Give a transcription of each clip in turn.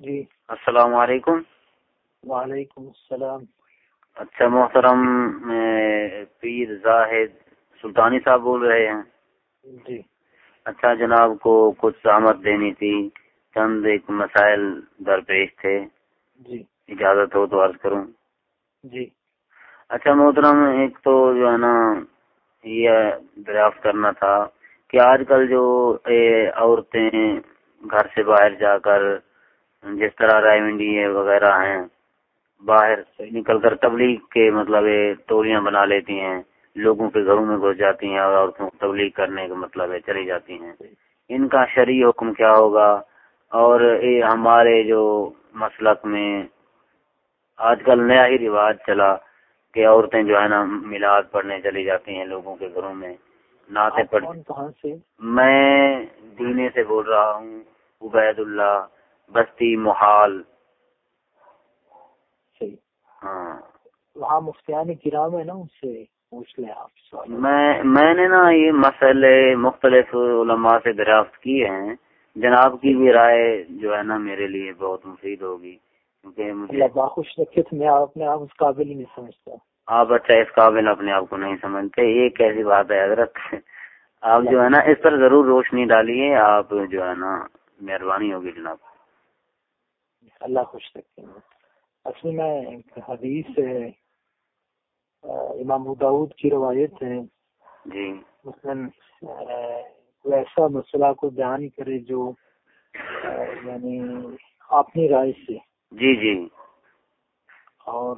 جی۔ السلام علیکم۔ وعلیکم السلام۔ اچھا محترم میں پیر زاہد سلطانی صاحب بول رہے ہیں۔ جی۔ اچھا جناب کو کچھ سہمت دینی تھی۔ چند ایک مسائل درپیش تھے۔ جی۔ اجازت ہو تو عرض کروں۔ جی۔ اچھا محترم ایک تو جو ہے نا یہ دریافت کرنا تھا کہ آج کل جو عورتیں گھر سے باہر جا کر جس طرح رائے منڈی وغیرہ ہیں باہر نکل کر تبلیغ کے مطلب ٹولیاں بنا لیتی ہیں لوگوں کے گھروں میں گھس جاتی ہیں اور عورتوں کو تبلیغ کرنے کا مطلب ہے چلی جاتی ہیں۔ ان کا شرعی حکم کیا ہوگا؟ اور یہ ہمارے جو مسلک میں آج کل نیا ہی رواج چلا کہ عورتیں جو ہے نا میلاد پڑھنے چلی جاتی ہیں لوگوں کے گھروں میں نعتیں پڑھ میں دینے سے بول رہا ہوں عبید اللہ بستی محال۔ صحیح۔ ہاں۔ وہاں مفتیان کرام ہے نا ان سے پوچھ لیں آپ میں میں نے نا یہ مسئلے مختلف علماء سے دریافت کیے ہیں۔ جناب کی بھی رائے جو ہے نا میرے لیے بہت مفید ہوگی کیونکہ مجھے باخوش رکھے تو میں اپنے آپ اس قابل ہی نہیں سمجھتا۔ آپ اچھا اس قابل اپنے آپ کو نہیں سمجھتے یہ کیسی بات ہے حضرت۔ آپ جو ہے نا اس پر ضرور روشنی ڈالیے آپ جو ہے نا مہربانی ہوگی جناب۔ اللہ خوش رکھے اصل میں ایک حدیث ہے امام داود کی روایت ہے۔ جی۔ مثلاً ایسا مسئلہ کو بیان کرے جو یعنی اپنی رائے سے۔ جی جی۔ اور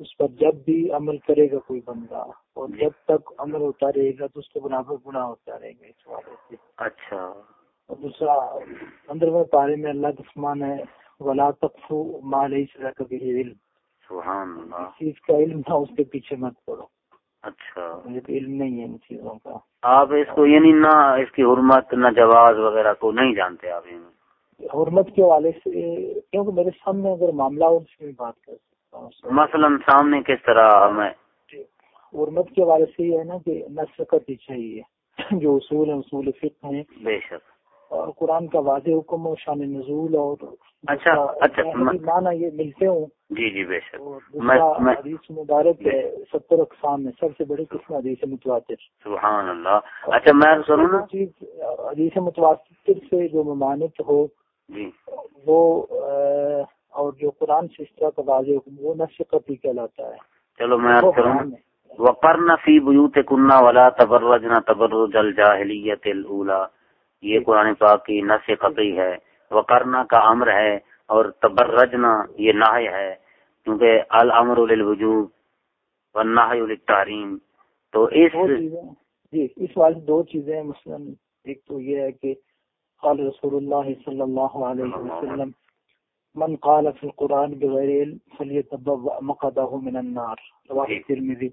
اس پر جب بھی عمل کرے گا کوئی بندہ اور جب تک عمل ہوتا رہے گا تو اس کے بنا پر گناہ ہوتا رہے گا اس والے سے۔ اچھا۔ اور دوسرا پندرہویں پارے میں اللہ کا فرمان ہے ولا تقفو ما لیس لک به علم۔ سبحان اللہ۔ چیز کا علم تھا اس کے پیچھے مت پڑو۔ اچھا۔ مجھے تو علم نہیں ہے ان چیزوں کا۔ آپ اس کو یعنی نہ اس کی حرمت نہ جواز وغیرہ کو نہیں جانتے آپ یعنی۔ حرمت کے حوالے سے کیونکہ میرے سامنے اگر معاملہ ہو اس میں بات کر مثلا سامنے کس طرح ہمیں حرمت کے حوالے سے یہ ہے نا کہ نسقت ہی چاہیے۔ جو اصول ہیں اصول فقہ ہیں۔ بے شک۔ اور قرآن کا واضح حکم و شان نزول اور اچھا، اچھا، مانا یہ ملتے ہوں۔ جی جی بے شک۔ اور میں میں حدیث مبارک ہے ستر اقسام میں سب سے بڑی قسم حدیث متواتر۔ سبحان اللہ۔ اچھا میں چیز حدیث متواتر سے جو ممانت ہو جی۔ وہ اور جو قرآن سے اس طرح کا واضح حکم وہ نسقت ہی کہلاتا ہے۔ چلو میں عرض کروں۔ وقرن فی بیوت کنہ ولا تبرجنا تبرج الجاہلیت الاولا یہ قرآن پاک کی نس قطعی ہے۔ وقرنا کا امر ہے اور تبرجنا یہ نہی ہے۔ کیونکہ الامر للوجوب والنہی للتحریم۔ تو اس جی اس والے دو چیزیں مثلا ایک تو یہ ہے کہ قال رسول اللہ صلی اللہ علیہ وسلم من قال فی القرآن بغیر علم فلیتبوأ مقعدہ من النار. رواہ جی۔ ترمذی.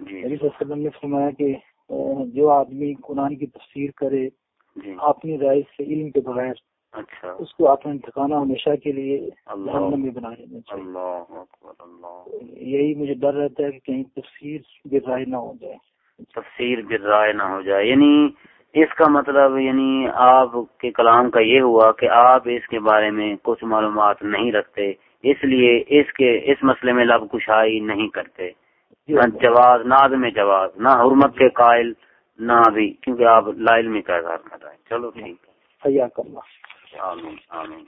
جی. نبی صلی اللہ علیہ وسلم نے فرمایا کہ جو آدمی قرآن کی تفسیر کرے جی. اپنی رائے سے علم کے بغیر اچھا. اس کو اپنا ٹھکانا ہمیشہ کے لیے جہنم میں بنا لینا چاہیے۔ اللہ اکبر اللہ. یہی مجھے ڈر رہتا ہے کہ کہیں تفسیر برائے نہ ہو جائے۔ تفسیر برائے نہ ہو جائے۔ یعنی اس کا مطلب یعنی آپ کے کلام کا یہ ہوا کہ آپ اس کے بارے میں کچھ معلومات نہیں رکھتے اس لیے اس کے اس مسئلے میں لب کشائی نہیں کرتے۔ جی نہ جواز نہ عدم جواز نہ حرمت کے قائل نہ بھی کیونکہ آپ لائل میں کا اظہار کر رہے ہیں۔ چلو ٹھیک حیا کرنا ہے آمین آمین۔